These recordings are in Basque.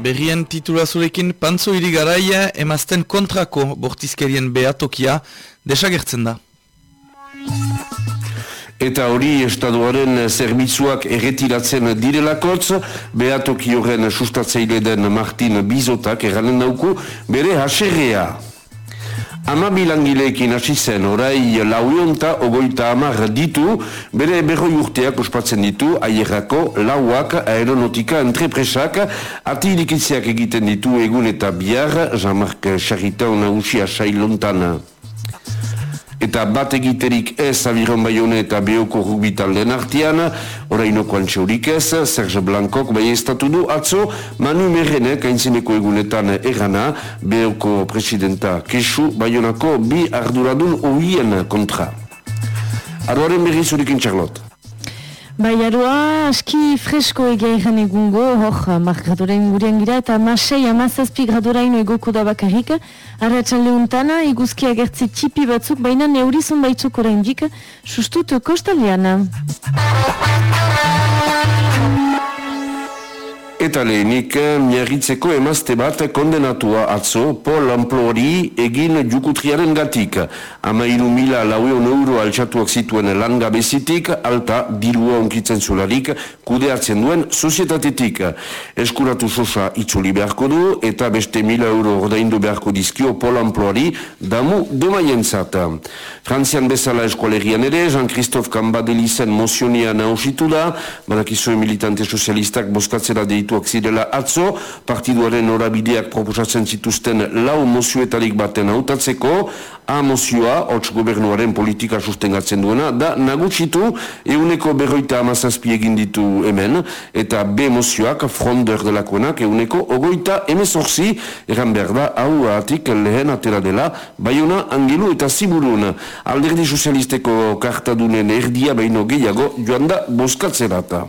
Berrien titulazurekin pantzo irigaraia emazten kontrako bortizkerien behatokia desagertzen da. Eta hori estaduaren zerbitzuak erretiratzen direlakotz, behatoki horren sustatzeile den Martin Bizotak erranen dauku bere haserrea. Ama bilangileekin hasi zen, orai lauionta ogoita amar ditu, bere berroi urteak ospatzen ditu, aierrako lauak aeronautika entrepresak, ati irikitziak egiten ditu egun eta bihar, Jean-Marc Charriton nagusia sailontana eta bat egiterik ez abiron baione eta beoko rugbitalden artian, orainoko antxeurik ez, Serge Blancok bai estatu du, atzo, Manu Merrenek aintzineko egunetan erana, beoko presidenta kesu, baionako bi arduradun oien kontra. Aroaren berri zurikin txarlot. Bai, aroa, aski fresko egia egan egungo, hor, mark gradorain gurean gira, eta masei amazazpi gradorain egoko da bakarrik, arra txalde untana, eguzki agertzi txipi batzuk, baina neurizun baitzuk orain dik, sustut kostaliana. Eta lehenik, miarritzeko emazte bat kondenatua atzo, Pol Amplori egin jukutriaren gatik. Ama iru mila laueon euro altxatuak zituen langa bezitik, alta dirua onkitzen zularik kudeatzen duen sozietatetik. Eskuratu sosa itzuli beharko du, eta beste mila euro ordaindu beharko dizkio Pol Amplori damu demaien zata. Frantzian bezala eskualerian ere, Jean-Christophe Kambadelizen mozionia nausitu da, badakizue militante sozialistak boskatzera deitu dituak zirela atzo, partiduaren horabideak proposatzen zituzten lau mozioetarik baten hautatzeko, A mozioa, hots gobernuaren politika sustengatzen duena, da nagutsitu euneko berroita amazazpi egin ditu hemen, eta B mozioak, fronder delakoenak, euneko ogoita emezorzi, eran behar da, hau atik lehen atera dela, baiona angelu eta ziburun. Alderdi sozialisteko kartadunen erdia baino gehiago, joan da boskatzerata.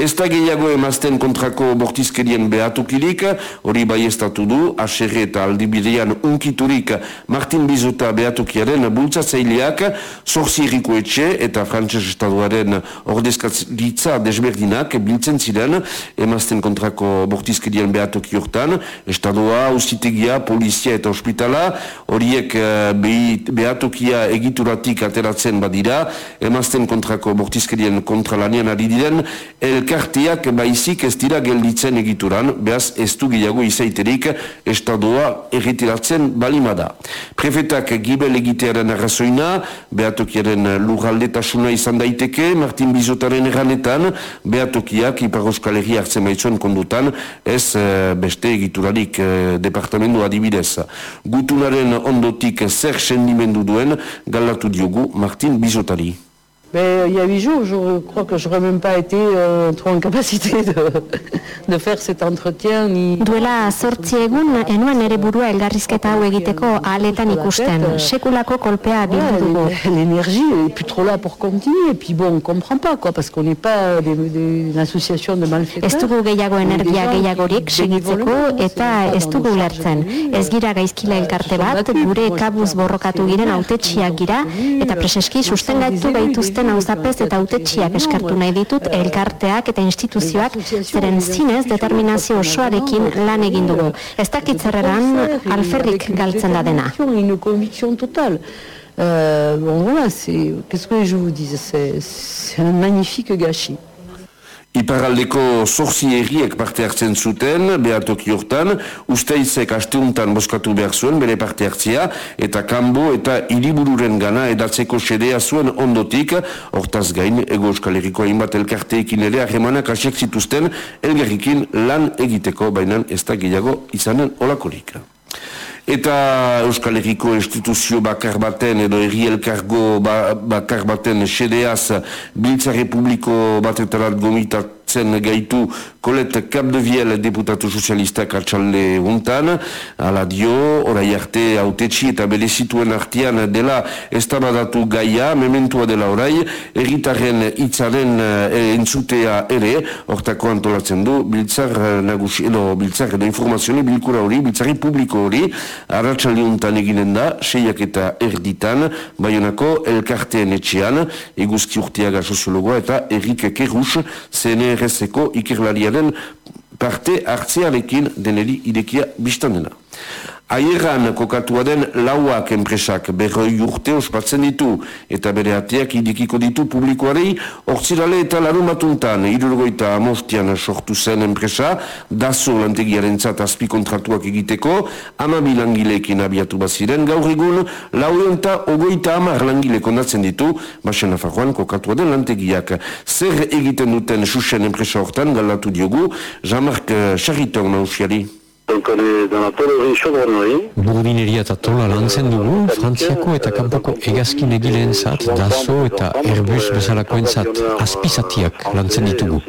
Ez da gehiago emazten kontrako bortizkerien behatukirik, hori bai estatu du, aserre eta aldibidean unkiturik Martin Bizota behatukiaren bultzatzaileak, zorzi eriko etxe eta frantses estaduaren ordezkatza desberdinak biltzen ziren emazten kontrako bortizkerien behatuki hortan, estadua, usitegia, polizia eta ospitala, horiek eh, behatukia egituratik ateratzen badira, emazten kontrako bortizkerien kontralanian ari diren, elk elkarteak baizik ez dira gelditzen egituran, behaz ez du gehiago izaiterik estadoa erritiratzen balimada. Prefetak gibel egitearen arrazoina, behatokiaren lurraldetasuna izan daiteke, Martin Bizotaren erranetan, behatokiak Iparoskal Herri hartzen baitzuen kondutan, ez eh, beste egiturarik eh, departamendu adibidez. Gutunaren ondotik zer sendimendu duen, galatu diogu Martin Bizotari. Mais il y a huit jours, je crois que je n'aurais même pas été euh, trop en capacité de, de faire cet entretien. Ni... Duela sortzi egun, enuen ere burua elgarrizketa hau egiteko aletan ikusten. Sekulako kolpea bildu dugu. L'énergie est plus trop là pour continuer. Et puis bon, on comprend pas, quoi, parce qu'on n'est pas des, des, une association de malfaiteurs. Ez dugu gehiago energia gehiagorik segitzeko eta ez dugu lertzen. Ez gira gaizkila elkarte bat, gure kabuz borrokatu giren autetxiak gira, eta preseski sustengatu gaituzten zuten auzapez eta autetxiak eskartu nahi ditut elkarteak eta instituzioak zeren zinez determinazio osoarekin lan egin dugu. Ez dakitzerreran alferrik galtzen da dena. Euh, bon, voilà, qu'est-ce que je vous dis, c'est un magnifique gâchis. Iparaldeko zorzi erriek parte hartzen zuten, behatoki hortan, usteizek asteuntan boskatu behar zuen, bere parte hartzia, eta kanbo eta iribururen gana edatzeko sedea zuen ondotik, hortaz gain, ego euskal erriko hainbat elkarteekin ere, ahemanak asiak zituzten, elgerrikin lan egiteko, baina ez da gehiago izanen olakorik. Eta Euskal Herriko instituzio bakar baten edo erri elkargo ba, bakar baten sedeaz Biltza Republiko batetarat gomitat zen gaitu Colette Capdeviel deputatu sozialistak atxalde untan, ala dio, orai arte autetxi eta bere zituen artian dela estabadatu gaia, mementua dela orai, erritaren itzaren e, entzutea ere, hortako antolatzen du, biltzar nagusi, edo biltzar edo informazioni bilkura hori, biltzari publiko hori, arratxalde untan eginen da, seiak eta erditan, baionako elkarteen etxean, eguzki urteaga soziologoa eta Erik Kerrus, CNR RSeko ikerlariaren parte hartzearekin deneri irekia biztan dena. Aierran kokatua den lauak enpresak berroi urte ospatzen ditu eta bere ateak idikiko ditu publikoarei ortsirale eta larumatuntan irurgoita amostian sortu zen enpresa dazo lantegiaren zat azpi kontratuak egiteko ama bilangileekin abiatu baziren gaur egun laurenta ogoita amar langile kondatzen ditu basen afajoan kokatua den lantegiak. Zer egiten duten susen enpresa hortan galatu diogu Jean-Marc Charriton nausiari Burdineria eta tola lantzen dugu, Frantziako eta kanpoko egazkin egileen zat, Daso eta Airbus bezalakoen zat, azpizatiak lantzen ditugu.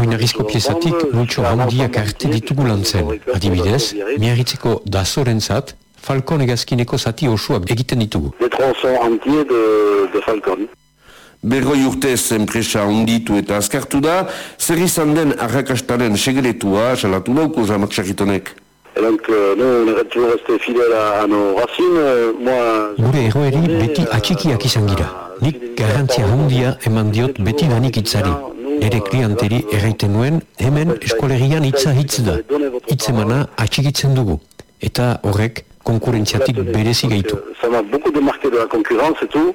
Oinarrizko piezatik, multxo handiak arte ditugu lantzen. Adibidez, miarritzeko Dasoren zat, Falcon egazkineko zati osua egiten ditugu. Des tronçons entiers de, de Falcon. Berroi urtez enpresa onditu eta azkartu da, zer izan den arrakastaren segretua, salatu dauko jamak sarritonek. Gure eroeri beti atxikiak izan gira. Nik garantzia handia eman diot beti danik itzari. Nere klienteri erraiten nuen, hemen eskolerian hitza hitz da. Hitzemana atxikitzen dugu. Eta horrek konkurentziatik berezi gaitu. Ça beaucoup démarqué de la concurrence et tout.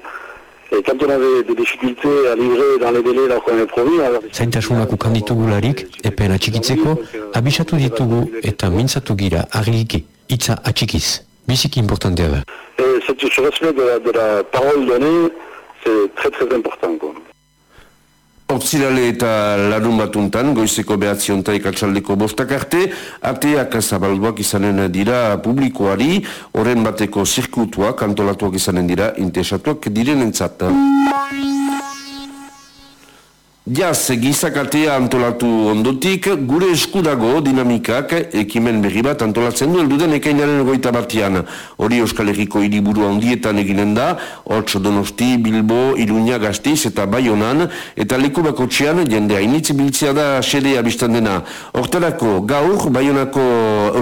Et quand on avait des difficultés à livrer dans les délais là qu'on avait promis... Zaintasunak ukan ditugularik, epen atxikitzeko, abisatu ditugu eta mintzatu gira argiki, hitza atxikiz. Biziki importantea da. Et ce respect de la, de la parole donnée, c'est très très important. Quoi. Hortzilale eta larun batuntan, goizeko behatzionta ikatzaldeko bostak arte, ateak zabalduak izanen dira publikoari, oren bateko zirkutuak antolatuak izanen dira, intesatuak diren entzat. Jaz, gizakatea antolatu ondotik, gure eskudago dinamikak ekimen berri bat antolatzen du elduden ekainaren goita batian. Hori Euskal Herriko hiriburu handietan eginen da, Hots Donosti, Bilbo, Iruña, Gaztiz eta Bayonan, eta leku bako txian, jende hainitz biltzea da sedea biztan dena. Hortarako, gaur, Bayonako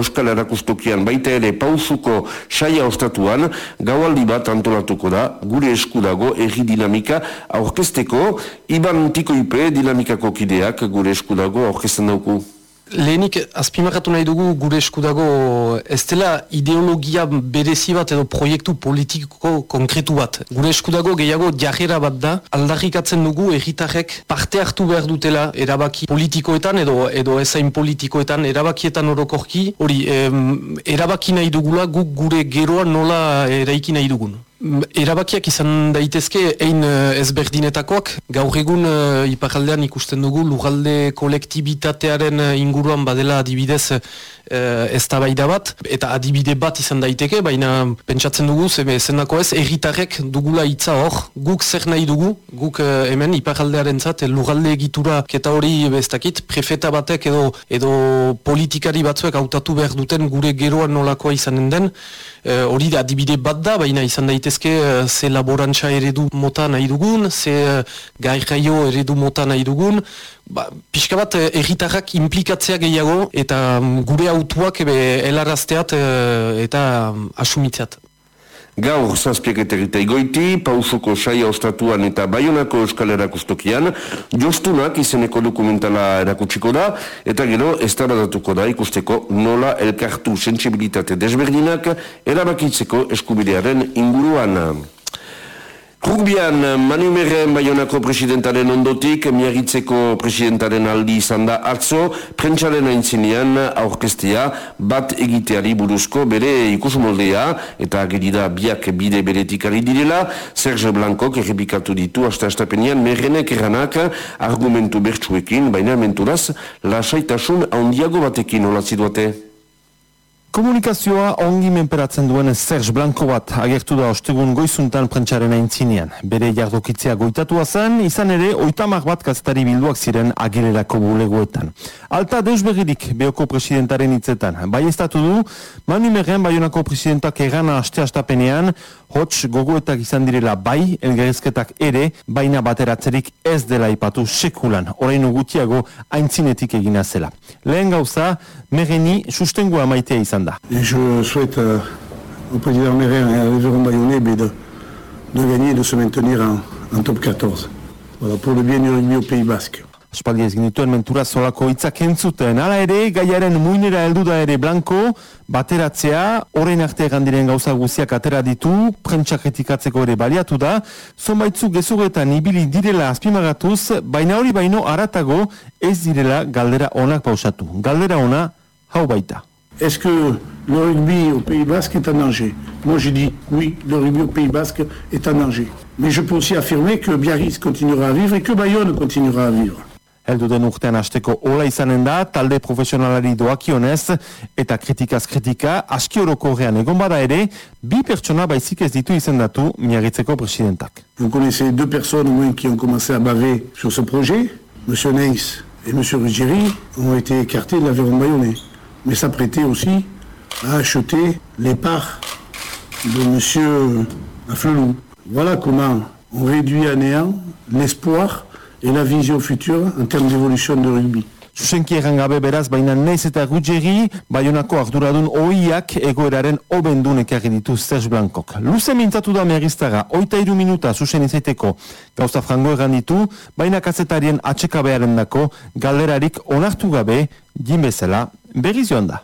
Euskal Erakustokian, baita ere pausuko saia ostatuan, gaualdi bat antolatuko da, gure eskudago erri dinamika aurkesteko, Iban Tiko dinamikako kideak gure eskudago aurkezten dauku. Lehenik, azpimarratu nahi dugu gure eskudago ez dela ideologia berezi bat edo proiektu politiko konkretu bat. Gure eskudago gehiago jarrera bat da, aldarrikatzen dugu egitarrek parte hartu behar dutela erabaki politikoetan edo edo ezain politikoetan erabakietan orokorki, hori erabaki nahi dugula guk gure geroa nola eraiki nahi dugun. Erabakiak izan daitezke ein eh, ezberdinetakoak, gaur egun uh, iparaldean ikusten dugu lugalde kolektibitatearen eh, inguruan badela adibidez uh, ez bat, eta adibide bat izan daiteke, baina pentsatzen dugu, zenako ez, erritarrek dugula hitza hor, guk zer nahi dugu, guk uh, hemen iparaldearen zat, lugalde egitura keta hori bestakit, prefeta batek edo, edo politikari batzuek hautatu behar duten gure geroan nolakoa izanen den, hori da adibide bat da, baina izan daitezke daitezke eh, ze laborantza eredu mota nahi dugun, ze eh, gairraio eredu mota nahi dugun, ba, pixka bat eh, erritarrak implikatzea gehiago eta mm, gure autuak ebe helarazteat eta mm, asumitzeat. Gaur zazpiak eta goiti, pausoko saia ostatuan eta baionako euskal erakustokian, jostunak izeneko dokumentala erakutsiko da, eta gero ez da ikusteko nola elkartu sensibilitate desberdinak erabakitzeko eskubidearen inguruan. Rugbian, Manu Merren Bayonako presidentaren ondotik, miagitzeko presidentaren aldi izan da atzo, prentsaren aintzinean aurkestea bat egiteari buruzko bere ikusmoldea, eta gerida biak bide beretikari direla, Serge Blancok errepikatu ditu hasta estapenean Merrenek eranak argumentu bertsuekin, baina menturaz, lasaitasun handiago batekin olatzi duate. Komunikazioa ongi menperatzen duen Serge Blanco bat agertu da ostegun goizuntan prentsaren aintzinean. Bere jardokitzea goitatua zen, izan ere, oitamak bat gaztari bilduak ziren agererako bulegoetan. Alta deusbegirik beoko presidentaren hitzetan. Bai ez du, manu merren baionako presidentak egana aste-astapenean, hots gogoetak izan direla bai, elgerizketak ere, baina bateratzerik ez dela ipatu sekulan, orain gutiago aintzinetik egina zela. Lehen gauza, merreni sustengua maitea izan Et je souhaite euh, au président Mérin et à Révérend Bayonnais de, de gagner et de se maintenir en, en top 14. voilà, pour le bien du rugby au Pays Basque. Espaldi ez ginituen mentura zolako hitzak entzuten. Hala ere, gaiaren muinera heldu da ere blanko, bateratzea, orain arte diren gauza guziak atera ditu, prentsa kritikatzeko ere baliatu da, zonbaitzu gezugetan ibili direla azpimagatuz, baina hori baino aratago ez direla galdera onak pausatu. Galdera ona, hau baita. Est-ce que le rugby au Pays Basque est en danger Moi je dis oui, le rugby au Pays Basque est en danger. Mais je peux aussi affirmer que Biarritz continuera à vivre et que Bayonne continuera à vivre. Heldu den urtean asteko ola izanen da, talde profesionalari doakionez, eta kritikaz kritika, aski orokorrean egon bada ere, bi pertsona baizik ez ditu izendatu miagitzeko presidentak. Vous connaissez deux personnes au moins qui ont commencé à baver sur ce projet. Monsieur Neis et Monsieur Ruggieri ont été écartés de l'Aveyron bayonnais. Mais s'apprêter aussi à acheter les parts de Monsieur Afflelou. Voilà comment on réduit à néant l'espoir et la vision future en termes d'évolution de rugby. Zuzenki egan gabe beraz, baina neiz eta gutxegi, baionako arduradun oiak egoeraren obendun ekarri ditu Serge Blancok. Luze mintzatu da meagiztaga, oita iru minuta zuzen izaiteko gauza frango egan ditu, baina kazetarien atxekabearen dako, galerarik onartu gabe, jin bezala, berriz joan da.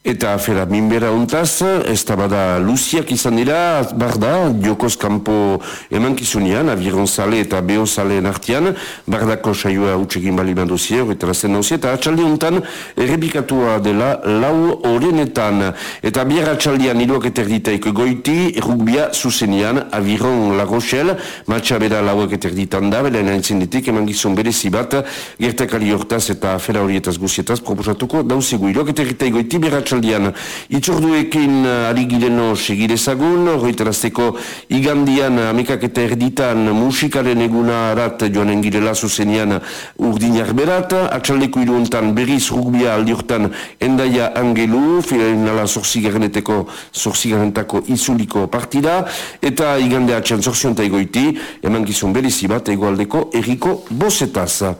Eta afera minbera ontaz, ez da bada luziak izan dira, bar da, jokoz kanpo emankizunian, aviron sale eta beho saleen artian, bardako saioa utxekin bali mandozie, horretara zen nauzi, eta atxaldi ontan errepikatua dela lau horrenetan. Eta bier atxaldian iruak eterditaik goiti, rugbia zuzenian, aviron la Rochelle, matxa bera lauak eterditan da, bela enaintzen ditik, emangizun berezi bat, gertakali hortaz eta afera horietaz guzietaz, proposatuko dauzegu iruak eterditaik goiti, bier atxaldian itzorduekin uh, ari gireno segirezagun, horretarazteko igandian amikak eta erditan musikaren eguna arat joanen girela zuzenian urdinak berat, atxaldeko iruontan berriz rugbia aldiortan endaia angelu, finala zorzigareneteko zorzigarentako izuliko partida, eta igande atxan zorzionta egoiti, eman gizun berizi bat egoaldeko erriko bosetaz.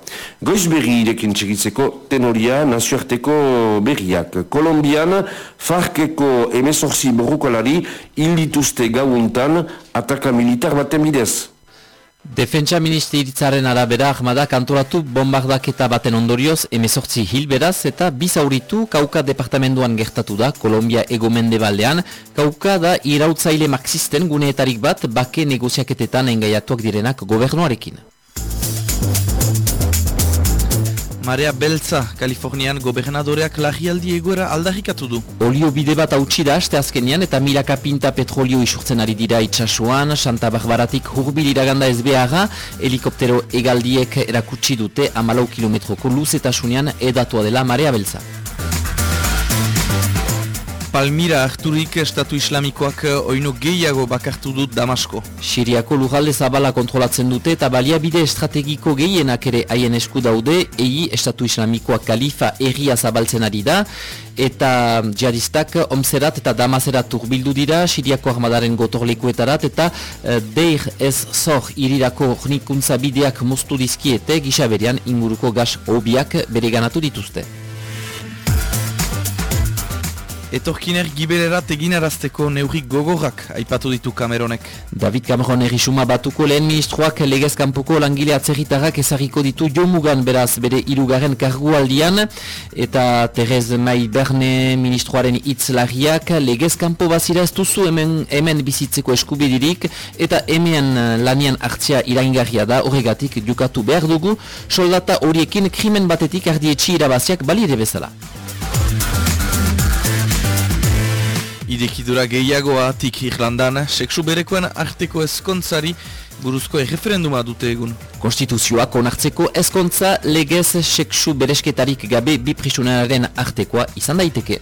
Goiz berri irekin txegitzeko tenoria nazioarteko berriak. Kolombia Frantzian, Farkeko emezorzi borrukolari hildituzte gauuntan ataka militar baten bidez. Defentsa ministeritzaren arabera ahmadak antolatu bombardaketa baten ondorioz emezortzi hil beraz eta bizauritu kauka departamentuan gertatu da Kolombia egomende baldean. Kauka da irautzaile marxisten guneetarik bat bake negoziaketetan engaiatuak direnak gobernuarekin. Marea Beltza, Kalifornian gobernadoreak lagialdi egoera aldarrikatu du. Olio bide bat hautsi da aste azkenian eta milaka pinta petrolio isurtzen ari dira itxasuan, Santa Barbaratik hurbil iraganda ez beharra, helikoptero egaldiek erakutsi dute amalau kilometroko luzetasunean edatua dela Marea Beltza. Palmira harturik estatu islamikoak eh, oino gehiago bakartu dut Damasko. Siriako lujalde zabala kontrolatzen dute eta baliabide estrategiko gehienak ere haien esku daude, egi estatu islamikoak kalifa erria zabaltzen ari da, eta jihadistak omzerat eta damazerat urbildu dira, Siriako armadaren gotorlekuetarat eta e, deir ez zor irirako ornikuntza bideak moztu dizkiete, gisa berean inguruko gas hobiak bere ganatu dituzte. Etorkiner gibererat eginarazteko neurrik gogorrak aipatu ditu Cameronek. David Cameron errisuma batuko lehen ministroak legezkanpoko langile atzerritarrak ezagiko ditu jomugan beraz bere irugarren kargualdian eta Terez Mai Berne ministroaren hitz lagiak legezkanpo bazira ez duzu hemen, hemen bizitzeko eskubidirik eta hemen lanian hartzia iraingarria da horregatik jukatu behar dugu soldata horiekin krimen batetik ardietxi irabaziak balire bezala. Idekidura gehiagoa tik Irlandan, seksu berekoen arteko ezkontzari buruzko erreferenduma dute egun. Konstituzioak onartzeko ezkontza legez seksu beresketarik gabe bi artekoa izan daiteke.